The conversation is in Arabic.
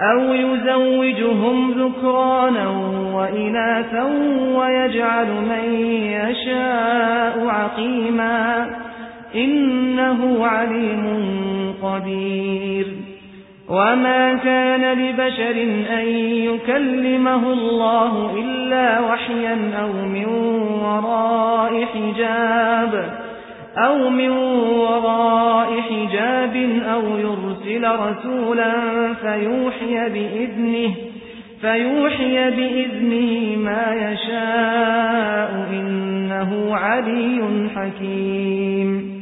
أو يزوجهم ذكرانا وإناثا ويجعل من يشاء عقيما إنه عليم قدير. وما كان لبشر أن يكلمه الله إلا وحيا أو من وراء حجاب أو من وراء حجاب أو يرسل رسولا فيوحي بإذنه فيوحي بإذنه ما يشاء إنه علي حكيم.